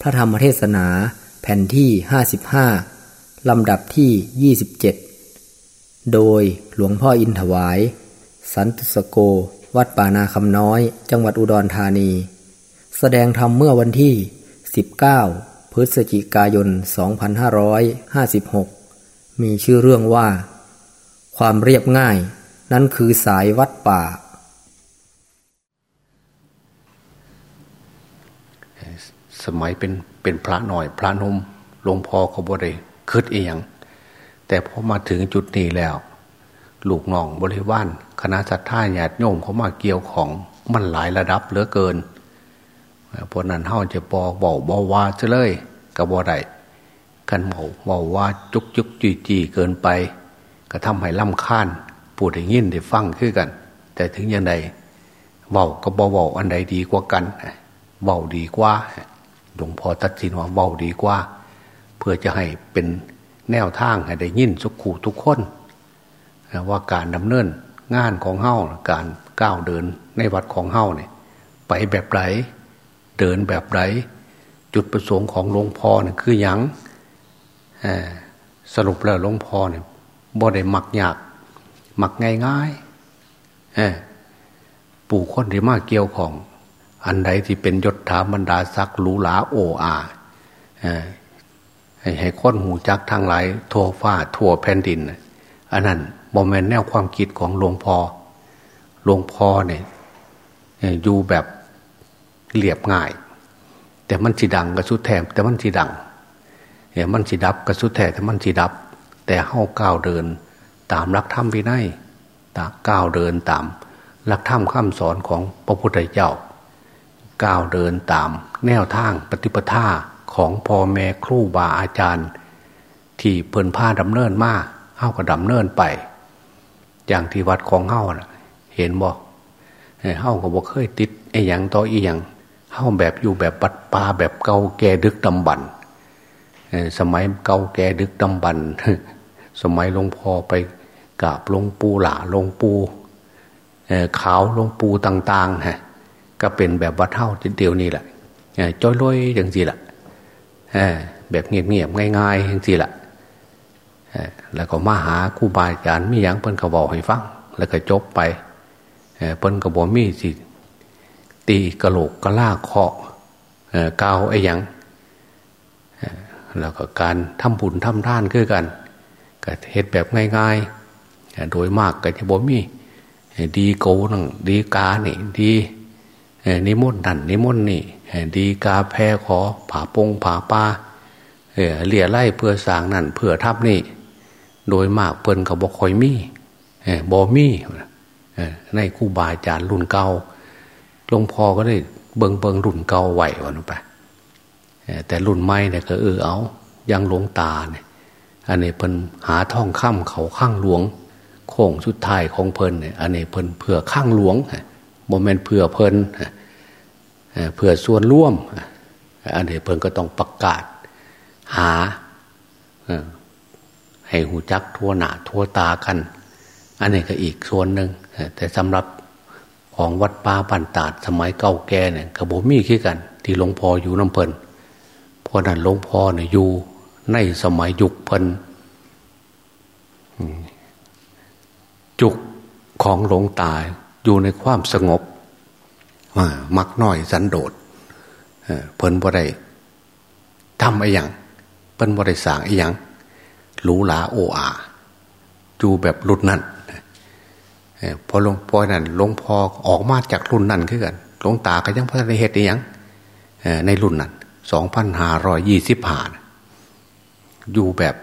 พระธรรมเทศนาแผ่นที่ 55 ลำดับที่ 27 โดยหลวงพ่ออินถวาย สันตุสโก วัดป่านาคำน้อย จังหวัดอุดรธานี แสดงธรรมเมื่อวันที่ 19 พฤศจิกายน 2556 มีชื่อเรื่องว่า ความเรียบง่าย นั่นคือสายวัดป่า สมัยเป็นเป็นพระหน่อย พระนมหลวงพ่อเขาบ่ได้คิดเองแต่พอมาถึงจุดนี้แล้ว ลูกน้องบริวารคณะสัตยาญาติโยมเขามาเกี่ยวของมันหลายระดับเหลือเกินเพราะนั้นเฮาจะบอบอกบอว่าจะเลยกับบ่ได้กันเบาบาว่าจุกจุกจีจีเกินไปก็ทำให้ล่ำค้านปูดให้ยินได้ฟังขึ้นกัน แต่ถึงยังไงเบาก็บอเบาอันใดดีกว่ากันเบาดีกว่า หลวงพ่อตัดสินว่าเบาดีกว่า เพื่อจะให้เป็นแนวทางให้ได้ยินสุขูทุกคนว่าการดำเนินงานของเฮ้าการก้าวเดินในวัดของเฮ้าเนี่ยไปแบบไหนเดินแบบไหนจุดประสงค์ของหลวงพ่อเนี่ยคืออยังสรุปแล้วหลวงพ่อเนี่ยบ่ได้หมักยากหมักง่ายง่ายปู่คนที่มาเกี่ยวของ อันใดที่เป็นยศถาบรรดาศักดิ์หรูหราโออาให้ให้ค้นหูจักทางหลายทั่วฟ้าทั่วแผ่นดิน อันนั้นโมเมนแนวความคิดของหลวงพ่อหลวงพ่อเนี่ยอยู่แบบเรียบง่าย แต่มันสีดังกระสุดแถมแต่มันสีดังเนี่ยมันสีดับกระสุดแถมแต่มันสีดับ แต่เฮ้าก้าวเดิน ตามรักธรรมวินัยตาก้าวเดินตามรักธรรมข้มสอนของพระพุทธเจ้า ก้าวเดินตาม แนวทางปฏิปทาของพ่อแม่ครูบาอาจารย์ ที่เพิ่นผ้าดำเนินมาเฮ้าก็ดำเนินไป อย่างที่วัดของเฮ้าเห็นบอกเฮ้าก็บอกเคยติดไอ้ยังต่ออีหยังเฮ้าแบบอยู่แบบปัดปลาแบบเก่าแก่ดึกดำบันสมัยเก่าแก่ดึกดำบันสมัยหลวงพ่อไปกราบหลวงปู่หล่าหลวงปู่ขาวหลวงปู่ต่างๆฮะ ก็เป็นแบบวัดเท่าเดียวนี่แหละจ้อยลอยอย่างสิแหละแบบเงียบๆง่ายๆอย่างสิแหละแล้วก็มาหาครูบาอาจารย์มีอย่างเพิ่นก็บอกให้ฟังแล้วก็จบไปเพิ่นก็บอกมีสิตีกระโหลกกระลาเคาะกาวไอ้ยังแล้วก็การทำบุญทำท่านคือกันก็เฮ็ดแบบง่ายๆโดยมากก็จะบอกมี ดีโกนั่งดีกานี่ดี นิมนต์นั่นนิมนต์นี่ดีกาแพ้ขอผาปงผาปาเลี่ยไล่เพื่อสางนั่นเพื่อทับนี่ โดยมากเปิ้นเขาบอกคอยมีบอมีในคู่บาอาจารย์รุ่นเก่าหลวงพ่อก็ได้เบิงเบิงรุ่นเก่าไหววันไปแต่รุ่นใหม่เนี่ยก็เออเอายังหลวงตาเนี่ยอันนี้เพิ่นหาท่องค่ำเขาข้างหลวง โค้งสุดท้ายของเพิ่นเนี่ยอันนี้เพิ่นเผื่อข้างหลวงโมเมนต์เผื่อเพิ่น เผื่อส่วนร่วม อันนี้เพิ่นก็ต้องประกาศหาให้หูจักทั่วหนาทั่วตากัน อันนี้ก็อีกส่วนหนึ่งแต่สำหรับของวัดป่าปันตาดสมัยเก่าแก่เนี่ยกระโบมีขี้กัน ที่หลวงพ่ออยู่น้ำเพลินเพราะนั้นหลวงพ่อเนี่ยอยู่ในสมัยยุคเพลินจุกของหลวงตายอยู่ในความสงบ มักน้อยสันโดษเพิ่นบ่ได้ทำไอ้ยังเพิ่นบ่ได้สางไอ้ยังหรูหราโออาอยู่แบบรุ่นนั้นพอหลวงพ่อนั่นหลวงพ่อออกมาจากรุ่นนั้นขึ้นกันหลวงตาก็ยังพัฒนาเหตุอยังในรุ่นนั้นสองพันห้าร้อยยี่สิบห้าอยู่แบบ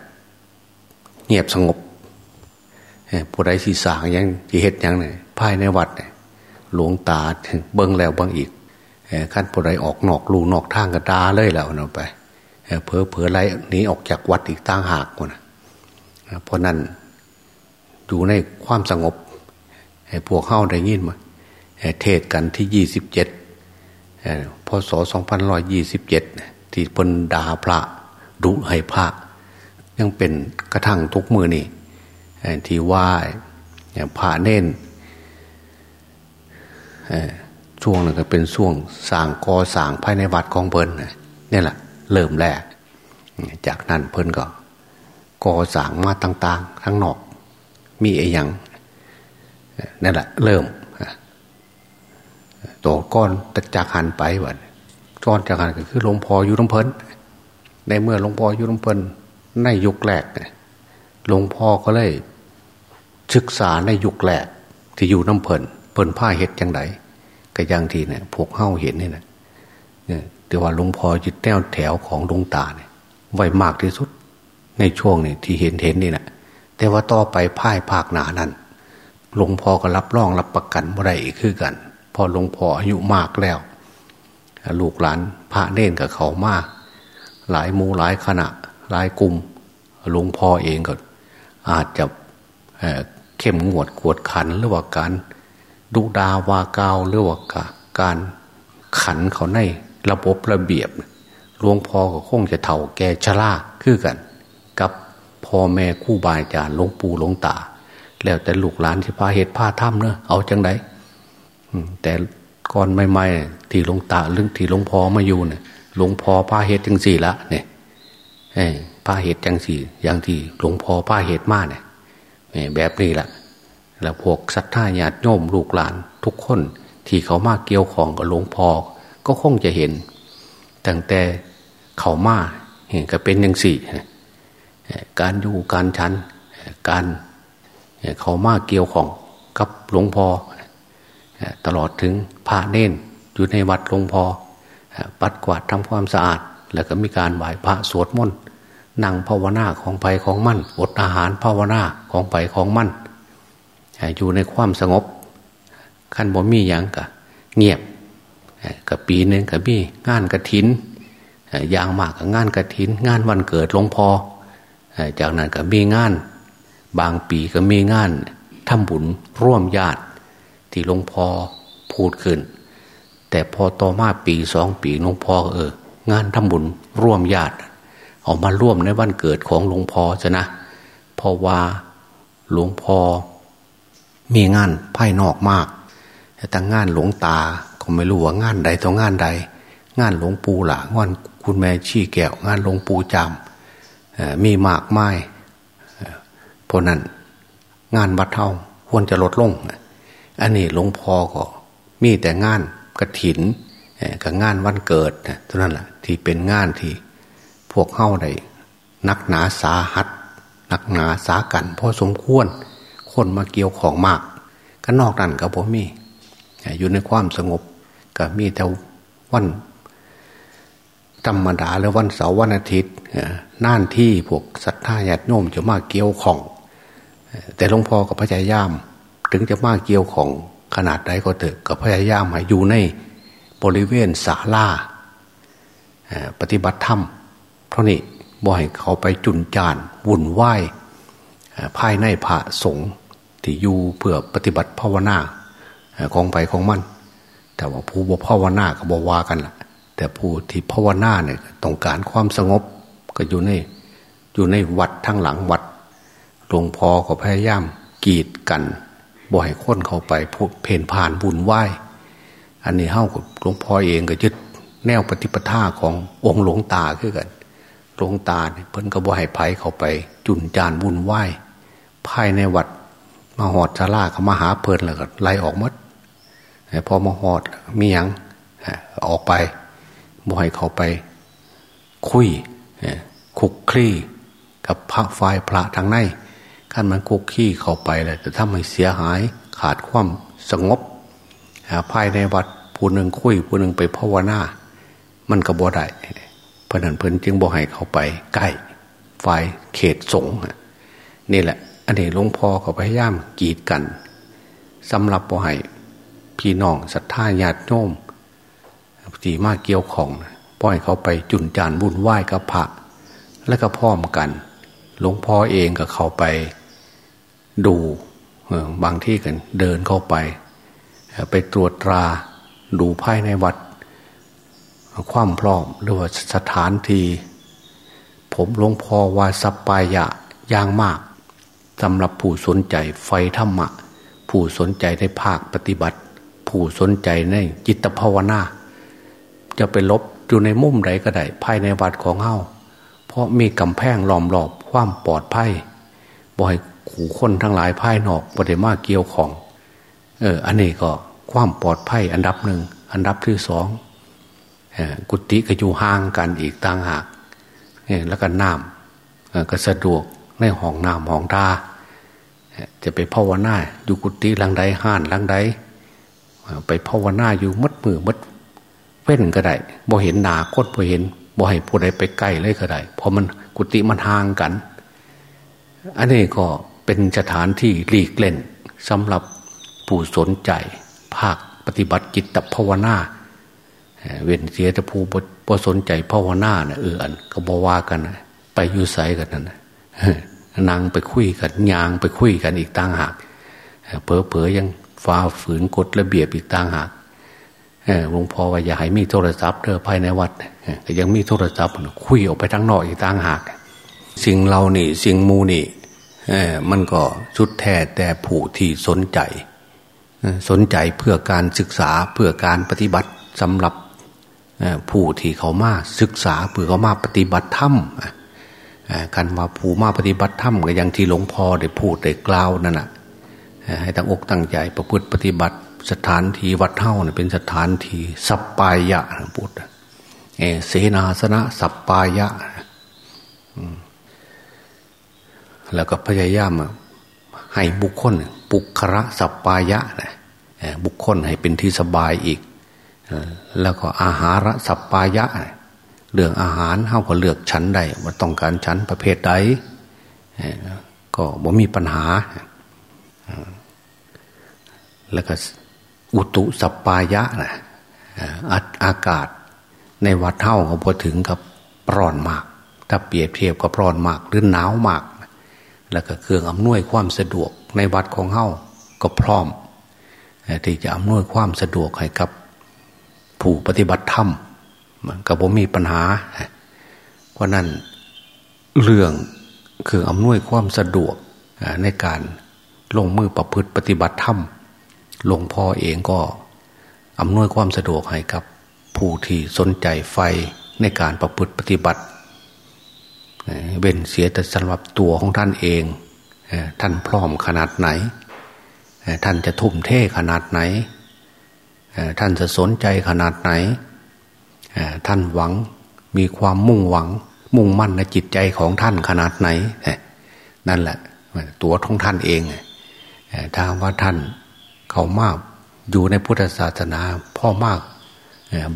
เงียบสงบผู้ใดสีสางยังจีเหตุยังเนี่ยภายในวัดเนี่ย หลวงตาเบิ้งแล้วบางอีกขั้นผู้ใดออกนอกลูนอกทางกระดาเลยแล้วเนะไปเพอเพอไรหนีออกจากวัดอีกตั้งหากคนนะเพราะนั้นอยู่ในความสงบพวกเข้าได้ยินมาเทศกันที่ยี่สิบเจ็ดพศสองพันร้อยยี่สิบเจ็ดที่พนดาพระดุให้พระยังเป็นกระทั่งทุกมือนี่ที่ว่าพระเน้น ช่วงนึงก็เป็นช่วงสางกอสางภายในวัดของเบิร์นนี่แหละเริ่มแรก จากนั้นเพิ่นก็ก่อสางมาต่าง ๆ ทั้งนอก มีไอ้ยังนั่นแหละ เริ่มตัวก้อนตะจากหันไปวัดก้อนจากหันก็คือหลวงพ่ออยู่ลำเพลินในเมื่อหลวงพ่ออยู่ลำเพลินในยุคแรกหลวงพ่อก็เลยศึกษาในยุคแรกที่อยู่น้ำเพลิน เพิ่นผ้าเห็ดจังไดก็ยังทีเนี่ยพวกเฮ้าเห็นนี่นะเนี่ยแต่ว่าหลวงพ่อยึดแนวแถวของดวงตาเนี่ย ไวมากที่สุด ในช่วงนี้ที่เห็นเห็นนี่นะแต่ว่าต่อไปพ่ายภาคหนานั้นหลวงพ่อก็รับรองรับประกันบ่ได้อีกคือกัน พอหลวงพ่ออายุมากแล้ว ลูกหลานพระเน่นกับเขามาก หลายมูหลายขณะ หลายกลุ่มหลวงพ่อเองก็อาจจะเข้มงวดกวดขันหรือว่าการ ดุดาวากาวหรือว่าการขันเขาในระบบระเบียบหลวงพ่อก็คงจะเถ่าแก่ชราคือกัน กับพ่อแม่คู่บายจารหลวงปู่หลวงตา แล้วแต่ลูกหลานที่พาเหตุพาถ้ำเนอะเอาจังไดแต่ก่อนใหม่ๆที่หลวงตาเรื่องที่หลวงพ่อมาอยู่เนี่ยหลวงพ่อพาเหตุจังสี่ละเนี่ยพาเหตุจังสี่ อย่างที่หลวงพ่อพาเหตุมาเนี่ยแบบนี้แหละ แล้วพวกศรัทธาญาติโยมลูกหลานทุกคนที่เขามาเกี่ยวของกับหลวงพ่อก็คงจะเห็น ตั้งแต่เขามาเห็นก็เป็นอย่างสี่การอยู่การชันการเขามาเกี่ยวของกับหลวงพ่อตลอดถึงพระเน้นอยู่ในวัดหลวงพ่อปัดกวาดทำความสะอาด แล้วก็มีการไหว้พระสวดมนต์นั่งภาวนาของไปของมั่นอดอาหารภาวนาของไปของมั่น อยู่ในความสงบขั้นบ่มีอย่างกะเงียบกับปีหนึ่งกับมีงานกระถินอย่างมากกับงานกระถิน งานวันเกิดหลวงพ่อจากนั้นก็มีงาน บางปีก็มีงานทำบุญร่วมญาติ ที่หลวงพ่อพูดขึ้น แต่พอต่อมาปีสองปีหลวงพ่อเออ งานทำบุญร่วมญาติออกมาร่วมในวันเกิดของหลวงพ่อจะนะเพราะว่าหลวงพ่อ มีงานภายนอกมากแต่งานหลวงตาก็ไม่รู้ว่างานใดต่องานใด งานหลวงปู่ละงานคุณแม่ชี้แก้วงานหลวงปู่จำมีมากไม้เพราะนั้นงานวัดเท่าควรจะลดลงอันนี้หลวงพ่อก็ มีแต่งานกระถินกับงานวันเกิดเท่านั้นแหละที่เป็นงานที่พวกเข้าได้นักหนาสาหัสนักหนาสากันพอสมควร คนมาเกี่ยวของมากก็นอกนั้นกับผมมี อยู่ในความสงบก็มีแต่วันธรรมดาแล้ววันเสาร์วันอาทิตย์น่านที่พวกศรัทธาญาติโยมจะมาเกี่ยวของ แต่หลวงพ่อกับพระยายาม ถึงจะมาเกี่ยวของขนาดใดก็เถอะกับพยายามให้อยู่ในบริเวณศาลาปฏิบัติธรรมเพราะนี่บ่อยเขาไปจุนจานวุ่นวายภายในพระสงฆ์ ที่อยู่เพื่อปฏิบัติภาวนาของไปของมัน แต่ว่าผู้บ่ภาวนาก็บว่ากันละแต่ผู้ที่ภาวนาเนี่ยต้องการความสงบก็อยู่ในอยู่ในวัดทั้งหลังวัดหลวงพ่อก็พยายามกีดกันบ่ให้คนเข้าไปพูดเพนผ่านบุญไหวอันนี้เฮ้าหลวงพ่อเองก็ยึดแนวปฏิปทาขององค์หลวงตาขึ้นกันหลวงตาเนี่ยเพิ่นก็บ่ให้ไผเข้าไป จุนจานบุญไหวภายในวัด มาหอดชาลาเขามาหาเพลินแล้วก็ไล่ออกมดพอมาหอดมียังออกไปบ่ให้เขาไป คุยคุกคลี่กับพระไฟพระทางในขั้นมันคุกขี้เข้าไปเลยแต่ถ้าไม่เสียหายขาดความสงบภายในวัดผู้หนึ่งคุยผู้หนึ่งไปภาวนามันก็บ่ได้เพราะนั้นเพิ่นจึงบ่ให้เขาไปใกล้ไฟเขตสงฆ์นี่แหละ อันนี้หลวงพ่อก็พยายามกีดกันสำหรับบ่ให้พี่น้องศรัทธาญาติโยมที่มาเกี่ยวของปล่อยเขาไปจุนจานบุญไหว้กับพระและก็พร้อมกัน หลวงพ่อเองก็เข้าไปดูบางที่กันเดินเข้าไป ไปตรวจตราดูภายในวัด ความพร้อมหรือว่าสถานที่ ผมหลวงพ่อว่าสัปปายะอย่างมาก สำหรับผู้สนใจไฟธรรมะ ผู้สนใจในภาคปฏิบัติ ผู้สนใจในจิตภาวนา จะไปลบอยู่ในมุมใดก็ได้ภายในวัดของเฮาเพราะมีกำแพงล้อมรอบความปลอดภัยบ่อยขู่คนทั้งหลายภายนอกประเดมาเกี่ยวของ เออ อันนี้ก็ความปลอดภัยอันดับหนึ่ง อันดับที่สองกุฏิก็อยู่ห่างกันอีกต่างหากแล้วก็น้ำก็สะดวก ในห้องน้ำห้องตาจะไปภาวนาอยู่กุฏิหลังใดห้านหลังใดไปภาวนาอยู่มัดมือมัดเว้นก็ได้บ่เห็นหนาโคตรบ่เห็นบ่ให้ผู้ใดไปใกล้เลยก็ได้เพราะมันกุฏิมันห่างกัน อันนี้ก็เป็นสถานที่หลีกเล่นสำหรับผู้สนใจ ภาคปฏิบัติจิตภาวนาเว้นเสียแต่ผู้บ่สนใจภาวนาเนี่ยเอออันก็บว่ากันไปอยู่ใสกันนั่นน นางไปคุยกันยางไปคุยกันอีกต่างหากเผลอๆยังฝ่าฝืนกฎระเบียบอีกต่างหากหลวงพ่อว่าอย่าให้มีโทรศัพท์เธอภายในวัดแต่ยังมีโทรศัพท์คุยออกไปทั้งนอกอีกต่างหาก สิ่งเรานี่สิ่งมูนี่มันก็ชุดแท้แต่ผู้ที่สนใจ สนใจเพื่อการศึกษาเพื่อการปฏิบัติสำหรับผู้ที่เขามาศึกษาเพื่อเขามาปฏิบัติธรรม กันว่าผู้มาปฏิบัติธรรมก็อย่างที่หลวงพ่อได้พูดได้กล่าวนั่นแหะให้ตั้งอกตั้งใจประพฤติปฏิบัติสถานที่วัดเท่าเนี่ยเป็นสถานที่สัปปายะพูดเสนาสนะสัปปายะแล้วก็พยายามให้บุคคลปุคระสัปปายะนะบุคคลให้เป็นที่สบายอีก แล้วก็อาหารสัปปายะ เรื่องอาหารเฮาก็เลือกชั้นใดว่าต้องการชั้นประเภทใดก็บ่มีปัญหา แล้วก็อุตุสปปายะนะอากาศ ในวัดเท่าเขาพอถึงกับร้อนมาก ถ้าเปรียบเทียบกับร้อนมากหรือหนาวมาก แล้วก็เครื่องอำนวยความสะดวกในวัดของเฮาก็พร้อมที่จะอำนวยความสะดวกให้กับ ผู้ปฏิบัติธรรม ก็บ่มีปัญหา เพราะนั้นเรื่องคืออำนวยความสะดวกในการลงมือประพฤติปฏิบัติธรรมหลวงพ่อเองก็อำนวยความสะดวกให้กับ ผู้ที่สนใจไฟในการประพฤติปฏิบัติเว้นเสียแต่สำหรับตัวของท่านเอง ท่านพร้อมขนาดไหน ท่านจะทุ่มเทขนาดไหน ท่านจะสนใจขนาดไหน ท่านหวังมีความมุ่งหวัง มุ่งมั่นในจิตใจของท่านขนาดไหน นั่นแหละ ตัวของท่านเองถ้าว่าท่านเขามากอยู่ในพุทธศาสนา พ่อมาก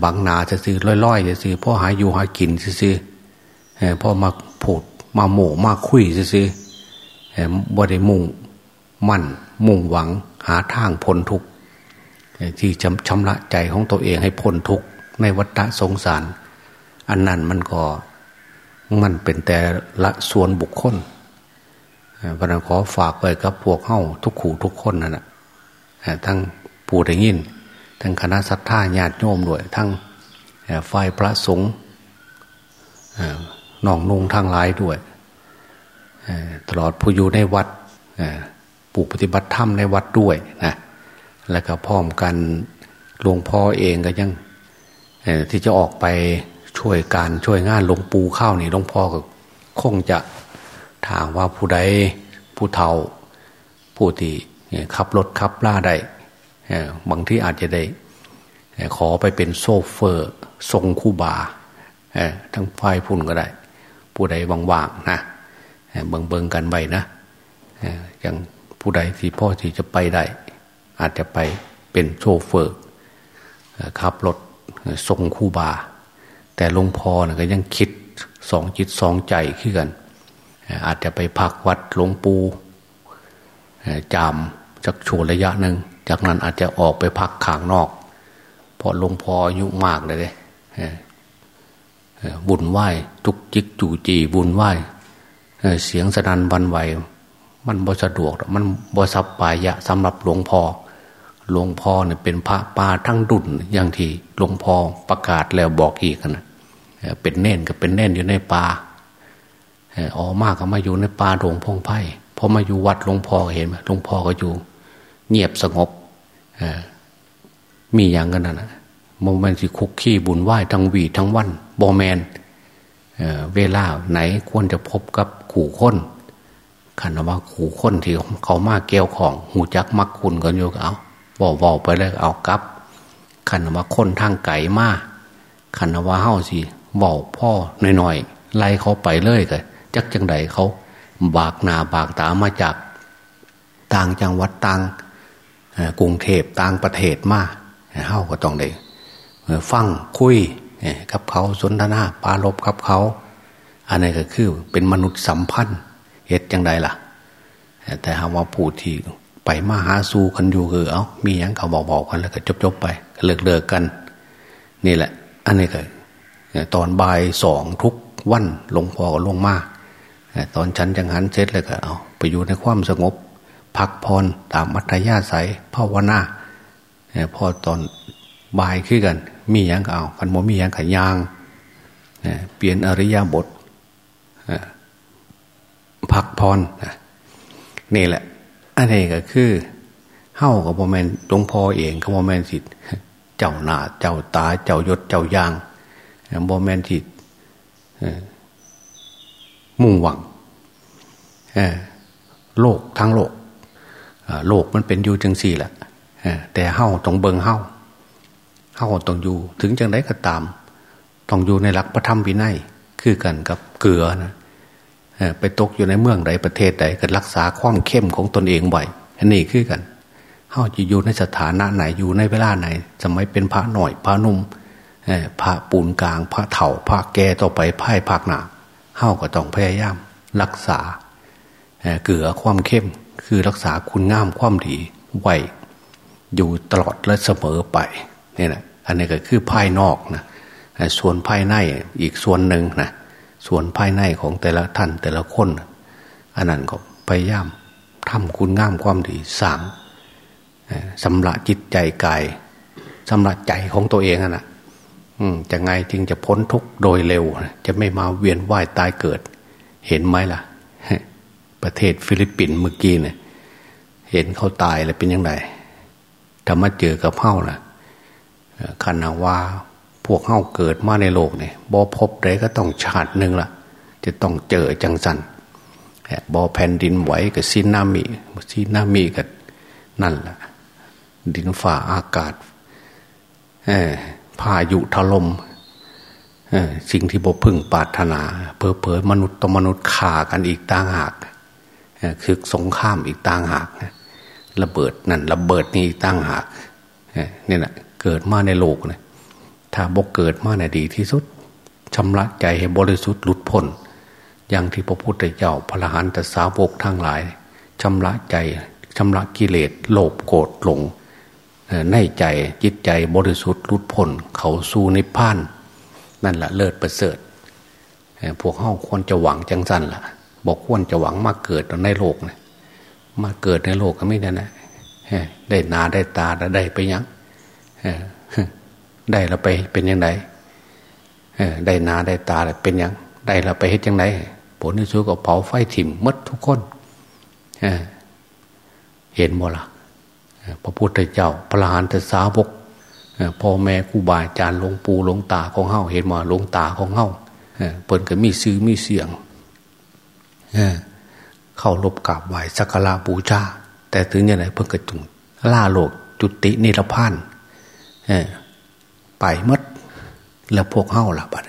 บางนาจะซื้อล่อยๆจะซื้อพ่อหาอยู่หากินซื้อพ่อมาผูดมาโม่มาคุยซื้อบ่ได้มุ่งมั่น มุ่งหวังหาทางพ้นทุกข์ที่ชำชำระใจของตัวเองให้พ้นทุกข์ ในวัฏสงสาร อันนั้นมันก็มันเป็นแต่ละส่วนบุคคลพระนขอฝากไปกับพวกเข้าทุกขู่ทุกคนนั่นแหะทั้งปู่ได้ยิน ทั้งคณะสัตยาญาติโยมด้วย ทั้งฝ่ายพระสงฆ์น้องนุงทั้งหลายด้วยตลอดผู้อยู่ในวัดปู่ปฏิบัติธรรมในวัดด้วยนะแล้วก็พร้อมกันหลวงพ่อเองก็ยัง ที่จะออกไปช่วยการช่วยงานหลวงปู่ข้าวนี่หลวงพ่อก็คงจะถามว่าผู้ใดผู้เฒ่าผู้ที่ขับรถขับล่าได้บางที่อาจจะได้ขอไปเป็นโซเฟอร์ทรงคู่บาทั้งไฟพุ่นก็ได้ ผู้ใดว่างๆนะเบิ่งเบิงกันไว้นะอย่างผู้ใดที่พ่อที่จะไปได้ อาจจะไปเป็นโชเฟอร์ขับรถ ทรงคู่บา แต่หลวงพ่อนะก็ยังคิดสองจิตสองใจขึ้นกัน อาจจะไปพักวัดหลวงปู่จามสักช่วงระยะหนึ่ง จากนั้นอาจจะออกไปพักข้างนอกเพราะหลวงพ่ออายุมากเลยเลยบุญไหวจุกจิกจู่จีบุญไหวเสียงสนันวันไหวมันบ่สะดวก มันบ่สับปายะสำหรับหลวงพ่อ หลวงพ่อเนี่ยเป็นพระปาทั้งดุนอย่างที่หลวงพ่อประกาศแล้วบอกอีกนะเป็นเน่นกับเป็นเน่นอยู่ในป่าออมากก็มาอยู่ในป่าหลวงพงไพ่พอมาอยู่วัดหลวงพ่อเห็นไหมหลวงพ่อก็อยู่ เงียบสงบมีอย่างกันนะโมเมนต์สิคุกขี้บุญไหว้ทั้งวีทั้งวันบอแมนเเวลาไหนควรจะพบกับขู่ค้นขันว่าขู่ค้นที่เขามาเกี่ยวของหูจักมักคุณกันอยู่เอา บอกบอกไปเลยเอากลับขันว่าคนทางไก่มาขันว่าเฮ้าสิบอกพ่อหน่อยๆไล่เขาไปเลยกันจักจังใดเขา บากหนาบากตามาจาก ต่างจังหวัดต่างกรุงเทพต่างประเทศมาเฮ้าก็ต้องได้ฟังคุยกับเขาสนทนาปาลบกับเขา อันนี้ก็คือเป็นมนุษย์สัมพันธ์เหตุจังใดล่ะ แต่หาว่าผู้ที่ ไปมาหาสู่กันอยู่คือเอามีอย่างเขาบอกบอกกันแล้วก็จบๆไปเลิกเลิกกัน นี่แหละ อันนี้ก็ตอนบ่ายสองทุกวันหลวงพ่อก็ลงมาตอนฉันจังหันเสร็จเลยก็เอาไปอยู่ในความสงบ พักพรตามมัธยาศัยภาวนาพอตอนบ่ายขึ้นกัน มีอย่างก็เอาคันโมมีอย่างขยางเปลี่ยนอริยบทพักพรนี่แหละ อันนี้ก็คือเฮ้ากับโมเมนหลวงพ่อเองกับโมเมนสิเจ้าหน้าเจ้าตา เจ้ายศเจ้ายางโมเมนสิมุ่งหวังโลกทั้งโลกโลกมันเป็นอยู่จังสี่แหละแต่เฮ้าต้องเบิงเฮ้าเฮ้าต้องอยู่ ถึงจังไดก็ตาม ต้องอยู่ในหลักพระธรรมวินัยคือกันกับเกลือนะ ไปตกอยู่ในเมืองใดประเทศใดก็รักษาความเข้มของตนเองไว้อันนี้คือกันเฮ้าจะอยู่ในสถานะไหนอยู่ในเวลาไหนจะไม่เป็นพระหน่อยพระนุ่มพระปูนกลาง พระเถ่าพระแก่ต่อไปพ่ภาคหนาเฮ้าก็ต้องพยายาม รักษาเกลือความเข้มคือรักษาคุณงามความดีไว้อยู่ตลอดและเสมอไปนี่แหละอันนี้ก็คือภายนอกนะส่วนภายในอีกส่วนหนึ่งนะ ส่วนภายในของแต่ละท่านแต่ละคนอันนั้นก็พยายามทำคุณงามความดีสางสำละจิตใจกายสำละใจของตัวเองนะจะไงจึงจะพ้นทุกข์โดยเร็ว จะไม่มาเวียนว่ายตายเกิด เห็นไหมล่ะ ประเทศฟิลิปปินส์เมื่อกี้เนี่ยเห็นเขาตายแล้วเป็นยังไงแต่มาเจอกับเฮ้าล่ะขันาวา พวกเฮ้าเกิดมาในโลกเนี่ยบอพบได้ก็ต้องชาติหนึ่งละจะต้องเจอจังสันบอแผ่นดินไหวกับซินามิซินามิกับนั่นแหละดินฝ่าอากาศพายุถล่มสิ่งที่บพึ่งปาถนาเพอเพอมนุษย์ต่อมนุษย์ฆ่ากันอีกต่างหากคือสงครามอีกต่างหากระเบิดนั่นระเบิดนี่อีกต่างหากนี่แหละเกิดมาในโลกเนี่ย ถ้าบกเกิดมาในดีที่สุดชำระใจให้บริสุทธิ์หลุดพ้นอย่างที่พระพุทธเจ้าพระหันตสาวกทั้งหลายชำระใจชำระกิเลสโลภโกรธหลงในใจจิตใจบริสุทธิ์รุดพ้นเขาสู้นิพพาน นั่นแหละเลิศประเสริฐพวกเขาควรจะหวังจังสันละ่ะ บอกควรจะหวังมาเกิดในโลกนะมาเกิดในโลกก็ไม่ได้นะได้นาได้ตาได้ไปยัง ได้เราไปเป็นยังไงได้นาได้ตาเป็นยังได้เราไปเฮ็ดยังไงผลที่สุดก็เผาไฟถิ่มมัดทุกคนเห็นบ่ละพระพุทธเจ้า พระหานตสาวกพ่อแม่ครูบาอาจารย์หลวงปู่หลวงตาของเฮาเห็นมาหลวงตาของเฮาเปิ่นก็มีซื้อมีเสียงเข้ารบกราบไหวสักการะบูชาแต่ถึงยังไงเพิ่งกระจุงล่าโลกจุตินิรพาน ไปมด แล้วพวกเฮาล่ะบัด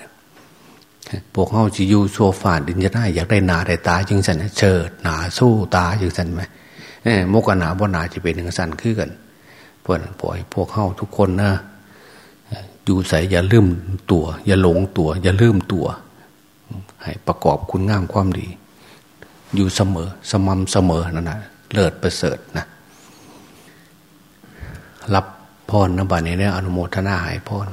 พวกเฮาจะอยู่โซฟาดินจะได้อยากได้หนาได้ตาจึงสันเชิดหนาสู้ตาจึงสันไหมโมกนาบ่นาจะเป็นหนึ่งสันคือกันเพราะปล่อยพวกเข้าทุกคนนะอยู่ใส่อย่าลืมตัว อย่าหลงตัว อย่าลืมตัว ให้ประกอบคุณงามความดี อยู่เสมอสม่ำเสมอนั่นนะเลิศประเสริฐนะรับ พรนะบัดนี้เนี่ยอนุโมทนาให้พร